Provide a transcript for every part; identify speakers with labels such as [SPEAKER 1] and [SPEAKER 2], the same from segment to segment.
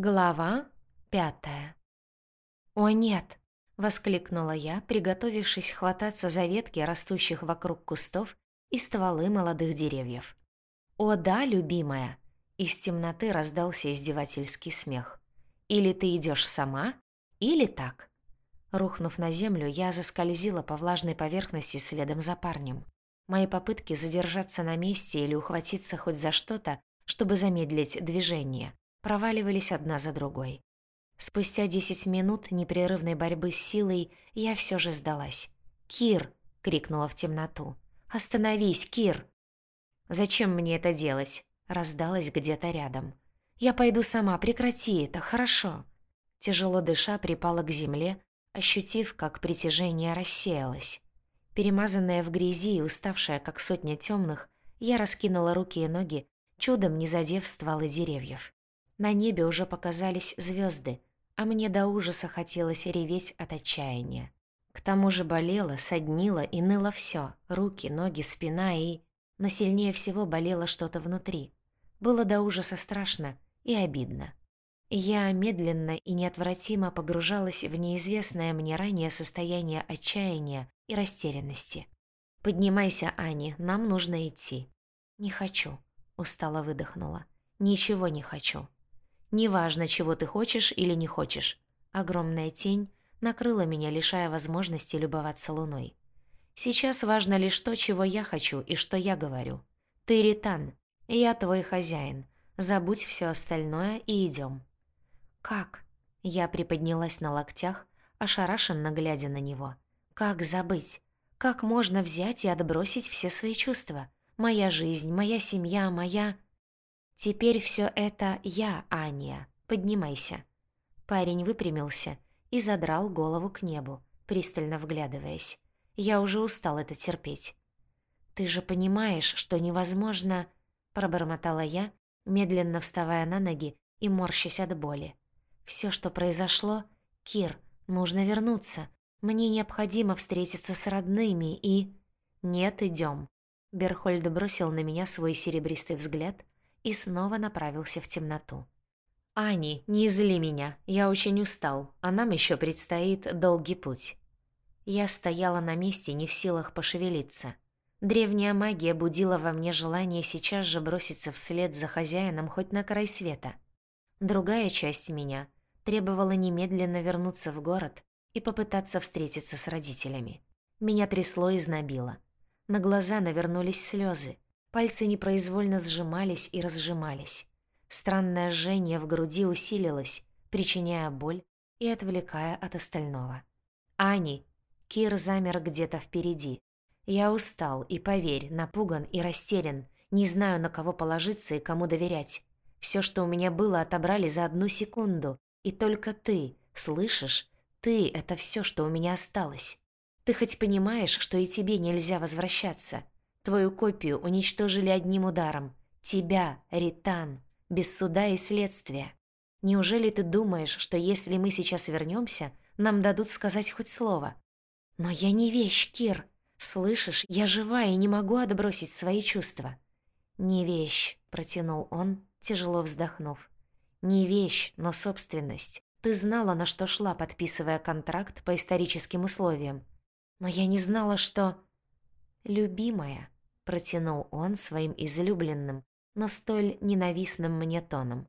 [SPEAKER 1] Глава пятая. «О, нет!» — воскликнула я, приготовившись хвататься за ветки, растущих вокруг кустов, и стволы молодых деревьев. «О, да, любимая!» — из темноты раздался издевательский смех. «Или ты идешь сама, или так». Рухнув на землю, я заскользила по влажной поверхности следом за парнем. Мои попытки задержаться на месте или ухватиться хоть за что-то, чтобы замедлить движение, проваливались одна за другой. Спустя десять минут непрерывной борьбы с силой я все же сдалась. «Кир!» — крикнула в темноту. «Остановись, Кир!» «Зачем мне это делать?» — раздалась где-то рядом. «Я пойду сама, прекрати это, хорошо!» Тяжело дыша припала к земле, ощутив, как притяжение рассеялось. Перемазанная в грязи и уставшая, как сотня темных, я раскинула руки и ноги, чудом не задев стволы деревьев. На небе уже показались звезды, а мне до ужаса хотелось реветь от отчаяния. К тому же болело, соднило и ныло все: руки, ноги, спина и... Но сильнее всего болело что-то внутри. Было до ужаса страшно и обидно. Я медленно и неотвратимо погружалась в неизвестное мне ранее состояние отчаяния и растерянности. «Поднимайся, Ани, нам нужно идти». «Не хочу», — устало выдохнула. «Ничего не хочу». Неважно, чего ты хочешь или не хочешь. Огромная тень накрыла меня, лишая возможности любоваться луной. Сейчас важно лишь то, чего я хочу и что я говорю. Ты Ритан, я твой хозяин. Забудь все остальное и идем. Как? Я приподнялась на локтях, ошарашенно глядя на него. Как забыть? Как можно взять и отбросить все свои чувства? Моя жизнь, моя семья, моя... «Теперь все это я, Аня. Поднимайся». Парень выпрямился и задрал голову к небу, пристально вглядываясь. Я уже устал это терпеть. «Ты же понимаешь, что невозможно...» Пробормотала я, медленно вставая на ноги и морщась от боли. Все, что произошло... Кир, нужно вернуться. Мне необходимо встретиться с родными и...» «Нет, идем. Берхольд бросил на меня свой серебристый взгляд и снова направился в темноту. «Ани, не зли меня, я очень устал, а нам еще предстоит долгий путь». Я стояла на месте, не в силах пошевелиться. Древняя магия будила во мне желание сейчас же броситься вслед за хозяином хоть на край света. Другая часть меня требовала немедленно вернуться в город и попытаться встретиться с родителями. Меня трясло и знобило. На глаза навернулись слезы, Пальцы непроизвольно сжимались и разжимались. Странное жжение в груди усилилось, причиняя боль и отвлекая от остального. «Ани!» Кир замер где-то впереди. Я устал и, поверь, напуган и растерян, не знаю, на кого положиться и кому доверять. Все, что у меня было, отобрали за одну секунду. И только ты, слышишь? Ты — это все, что у меня осталось. Ты хоть понимаешь, что и тебе нельзя возвращаться? Твою копию уничтожили одним ударом. Тебя, Ритан, без суда и следствия. Неужели ты думаешь, что если мы сейчас вернемся, нам дадут сказать хоть слово? Но я не вещь, Кир. Слышишь, я жива и не могу отбросить свои чувства. Не вещь, протянул он, тяжело вздохнув. Не вещь, но собственность. Ты знала, на что шла, подписывая контракт по историческим условиям. Но я не знала, что... Любимая, протянул он своим излюбленным, но столь ненавистным мне тоном.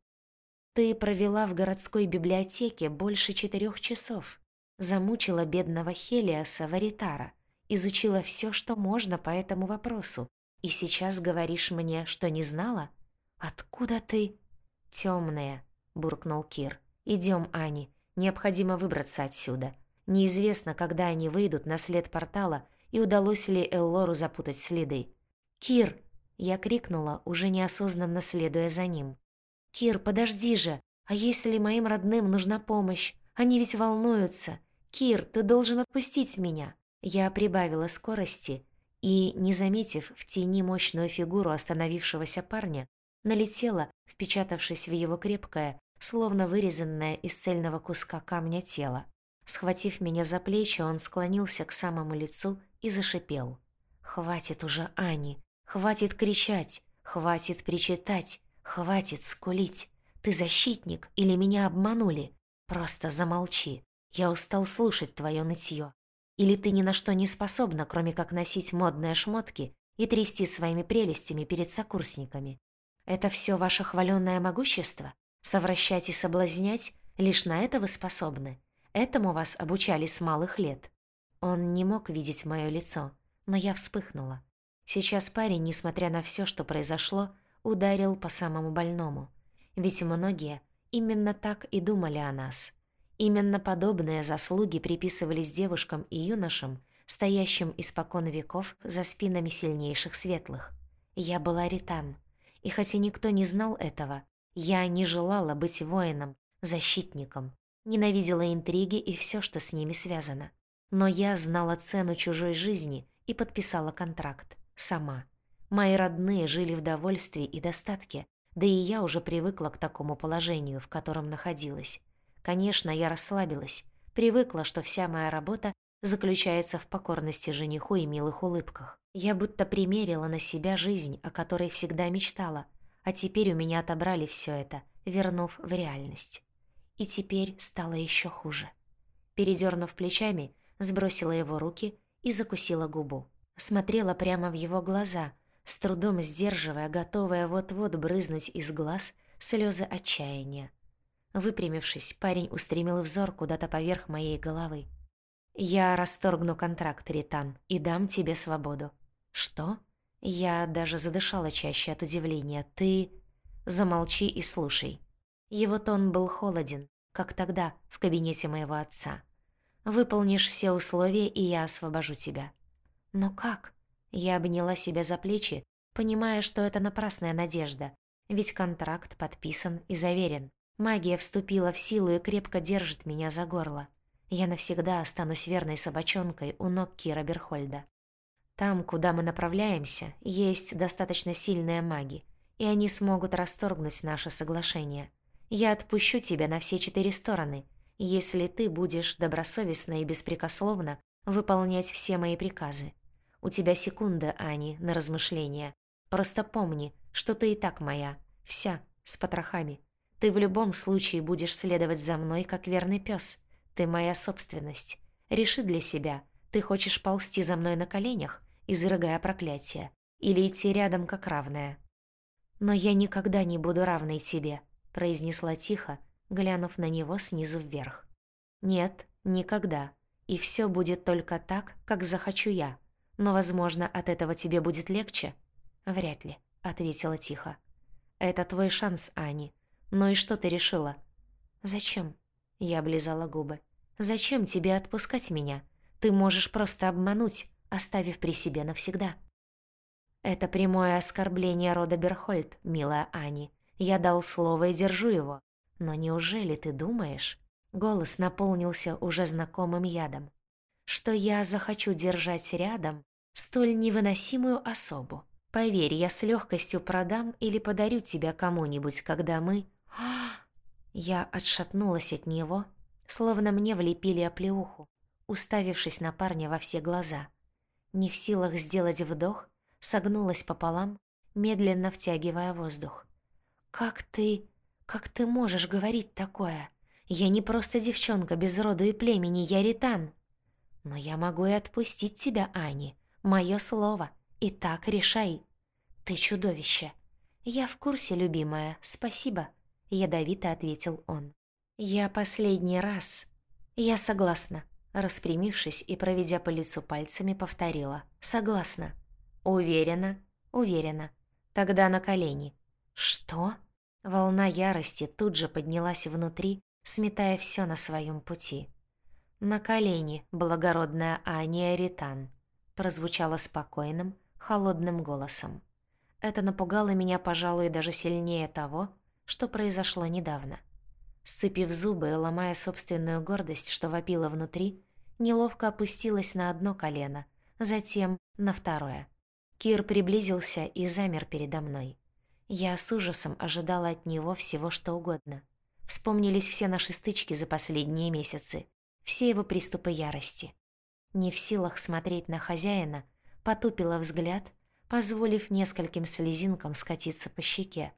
[SPEAKER 1] «Ты провела в городской библиотеке больше четырех часов, замучила бедного Хелиаса Варитара, изучила все, что можно по этому вопросу, и сейчас говоришь мне, что не знала? Откуда ты?» «Тёмная», — буркнул Кир. «Идём, Ани, необходимо выбраться отсюда. Неизвестно, когда они выйдут на след портала и удалось ли Эллору запутать следы. «Кир!» — я крикнула, уже неосознанно следуя за ним. «Кир, подожди же! А если моим родным нужна помощь? Они ведь волнуются! Кир, ты должен отпустить меня!» Я прибавила скорости и, не заметив в тени мощную фигуру остановившегося парня, налетела, впечатавшись в его крепкое, словно вырезанное из цельного куска камня тело. Схватив меня за плечи, он склонился к самому лицу и зашипел. «Хватит уже, Ани! Хватит кричать, хватит причитать, хватит скулить. Ты защитник или меня обманули? Просто замолчи. Я устал слушать твое нытье. Или ты ни на что не способна, кроме как носить модные шмотки и трясти своими прелестями перед сокурсниками? Это все ваше хваленное могущество? Совращать и соблазнять? Лишь на это вы способны? Этому вас обучали с малых лет?» Он не мог видеть мое лицо, но я вспыхнула. Сейчас парень, несмотря на все, что произошло, ударил по самому больному. Ведь многие именно так и думали о нас. Именно подобные заслуги приписывались девушкам и юношам, стоящим испокон веков за спинами сильнейших светлых. Я была Ритан, и хотя никто не знал этого, я не желала быть воином, защитником, ненавидела интриги и все, что с ними связано. Но я знала цену чужой жизни и подписала контракт. Сама. Мои родные жили в довольстве и достатке, да и я уже привыкла к такому положению, в котором находилась. Конечно, я расслабилась, привыкла, что вся моя работа заключается в покорности жениху и милых улыбках. Я будто примерила на себя жизнь, о которой всегда мечтала, а теперь у меня отобрали все это, вернув в реальность. И теперь стало еще хуже. Передернув плечами, сбросила его руки и закусила губу. Смотрела прямо в его глаза, с трудом сдерживая, готовая вот-вот брызнуть из глаз слезы отчаяния. Выпрямившись, парень устремил взор куда-то поверх моей головы. «Я расторгну контракт, Ритан, и дам тебе свободу». «Что?» Я даже задышала чаще от удивления. «Ты...» «Замолчи и слушай». Его тон был холоден, как тогда, в кабинете моего отца. Выполнишь все условия, и я освобожу тебя». «Но как?» Я обняла себя за плечи, понимая, что это напрасная надежда, ведь контракт подписан и заверен. Магия вступила в силу и крепко держит меня за горло. Я навсегда останусь верной собачонкой у ног Кира Берхольда. Там, куда мы направляемся, есть достаточно сильные маги, и они смогут расторгнуть наше соглашение. Я отпущу тебя на все четыре стороны — если ты будешь добросовестно и беспрекословно выполнять все мои приказы. У тебя секунда, Ани, на размышления. Просто помни, что ты и так моя, вся, с потрохами. Ты в любом случае будешь следовать за мной, как верный пес. Ты моя собственность. Реши для себя, ты хочешь ползти за мной на коленях, изрыгая проклятие, или идти рядом как равная. «Но я никогда не буду равной тебе», — произнесла тихо, глянув на него снизу вверх. «Нет, никогда. И все будет только так, как захочу я. Но, возможно, от этого тебе будет легче?» «Вряд ли», — ответила тихо. «Это твой шанс, Ани. Ну и что ты решила?» «Зачем?» — я облизала губы. «Зачем тебе отпускать меня? Ты можешь просто обмануть, оставив при себе навсегда». «Это прямое оскорбление рода Берхольд, милая Ани. Я дал слово и держу его. Но неужели ты думаешь, голос наполнился уже знакомым ядом, что я захочу держать рядом столь невыносимую особу? Поверь, я с легкостью продам или подарю тебя кому-нибудь, когда мы... Я отшатнулась от него, словно мне влепили оплеуху, уставившись на парня во все глаза. Не в силах сделать вдох, согнулась пополам, медленно втягивая воздух. «Как ты...» «Как ты можешь говорить такое? Я не просто девчонка без роду и племени, я ритан. Но я могу и отпустить тебя, Ани. Мое слово. И так решай. Ты чудовище. Я в курсе, любимая. Спасибо. Ядовито ответил он. Я последний раз. Я согласна. Распрямившись и проведя по лицу пальцами, повторила. «Согласна». «Уверена?» «Уверена. Тогда на колени». «Что?» Волна ярости тут же поднялась внутри, сметая все на своем пути. «На колени, благородная Ания Ритан», прозвучало спокойным, холодным голосом. Это напугало меня, пожалуй, даже сильнее того, что произошло недавно. Сцепив зубы и ломая собственную гордость, что вопила внутри, неловко опустилась на одно колено, затем на второе. Кир приблизился и замер передо мной. Я с ужасом ожидала от него всего что угодно. Вспомнились все наши стычки за последние месяцы, все его приступы ярости. Не в силах смотреть на хозяина, потупила взгляд, позволив нескольким слезинкам скатиться по щеке.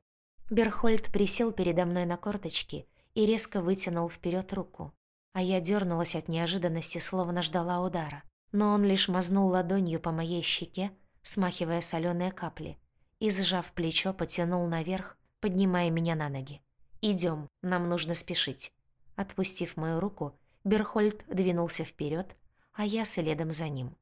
[SPEAKER 1] Берхольд присел передо мной на корточки и резко вытянул вперед руку. А я дернулась от неожиданности, словно ждала удара. Но он лишь мазнул ладонью по моей щеке, смахивая соленые капли, и, сжав плечо, потянул наверх, поднимая меня на ноги. Идем, нам нужно спешить». Отпустив мою руку, Берхольд двинулся вперед, а я следом за ним.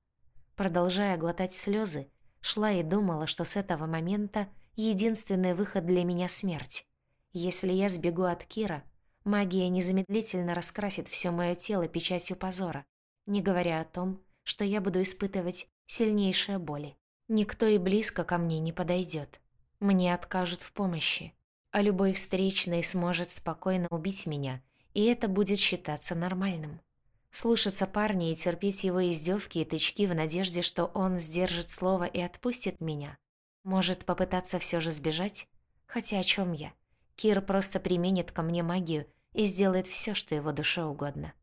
[SPEAKER 1] Продолжая глотать слезы, шла и думала, что с этого момента единственный выход для меня — смерть. Если я сбегу от Кира, магия незамедлительно раскрасит все мое тело печатью позора, не говоря о том, что я буду испытывать сильнейшие боли. Никто и близко ко мне не подойдет. Мне откажут в помощи, а любой встречный сможет спокойно убить меня, и это будет считаться нормальным. Слушаться парня и терпеть его издевки и тычки в надежде, что он сдержит слово и отпустит меня. Может попытаться все же сбежать? Хотя о чем я? Кир просто применит ко мне магию и сделает все, что его душе угодно.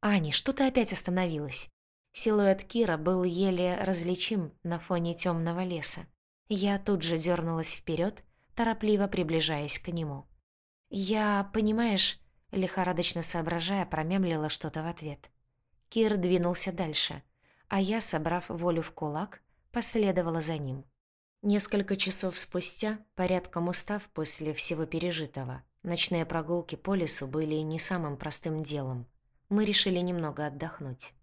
[SPEAKER 1] «Ани, что ты опять остановилась?» Силуэт Кира был еле различим на фоне темного леса. Я тут же дернулась вперед, торопливо приближаясь к нему. «Я, понимаешь...» лихорадочно соображая, промямлила что-то в ответ. Кир двинулся дальше, а я, собрав волю в кулак, последовала за ним. Несколько часов спустя, порядком устав после всего пережитого, ночные прогулки по лесу были не самым простым делом. Мы решили немного отдохнуть.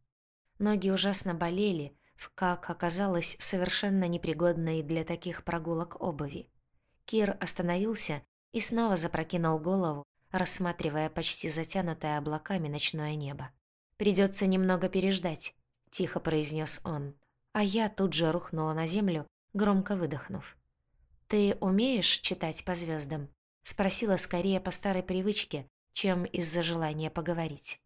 [SPEAKER 1] Ноги ужасно болели, в, как оказалось, совершенно непригодной для таких прогулок обуви. Кир остановился и снова запрокинул голову, рассматривая почти затянутое облаками ночное небо. «Придётся немного переждать», — тихо произнес он. А я тут же рухнула на землю, громко выдохнув. «Ты умеешь читать по звездам? спросила скорее по старой привычке, чем из-за желания поговорить.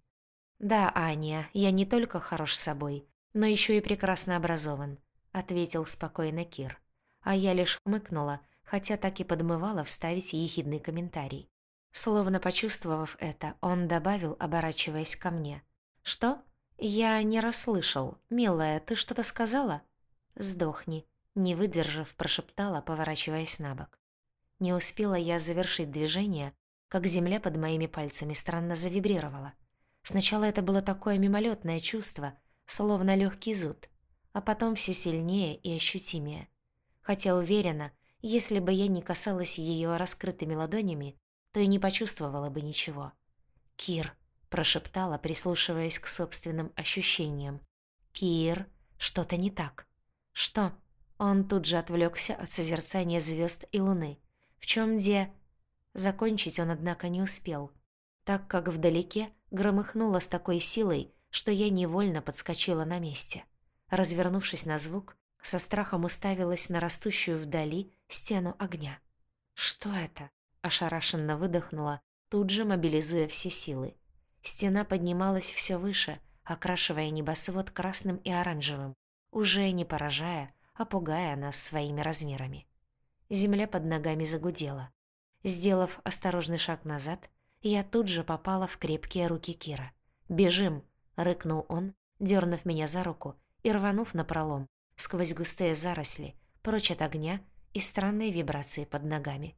[SPEAKER 1] «Да, Аня, я не только хорош собой, но ещё и прекрасно образован», — ответил спокойно Кир. А я лишь хмыкнула, хотя так и подмывала вставить ехидный комментарий. Словно почувствовав это, он добавил, оборачиваясь ко мне. «Что? Я не расслышал. Милая, ты что-то сказала?» «Сдохни», — не выдержав, прошептала, поворачиваясь на бок. Не успела я завершить движение, как земля под моими пальцами странно завибрировала. Сначала это было такое мимолетное чувство, словно легкий зуд, а потом все сильнее и ощутимее. Хотя уверена, если бы я не касалась ее раскрытыми ладонями, то и не почувствовала бы ничего. «Кир», — прошептала, прислушиваясь к собственным ощущениям. «Кир, что-то не так». «Что?» Он тут же отвлекся от созерцания звезд и луны. «В чем де...» Закончить он, однако, не успел, так как вдалеке громыхнуло с такой силой, что я невольно подскочила на месте. Развернувшись на звук, со страхом уставилась на растущую вдали стену огня. «Что это?» Ошарашенно выдохнула, тут же мобилизуя все силы. Стена поднималась все выше, окрашивая небосвод красным и оранжевым, уже не поражая, а пугая нас своими размерами. Земля под ногами загудела. Сделав осторожный шаг назад, я тут же попала в крепкие руки Кира. «Бежим!» — рыкнул он, дернув меня за руку и рванув напролом, сквозь густые заросли, прочь от огня и странной вибрации под ногами.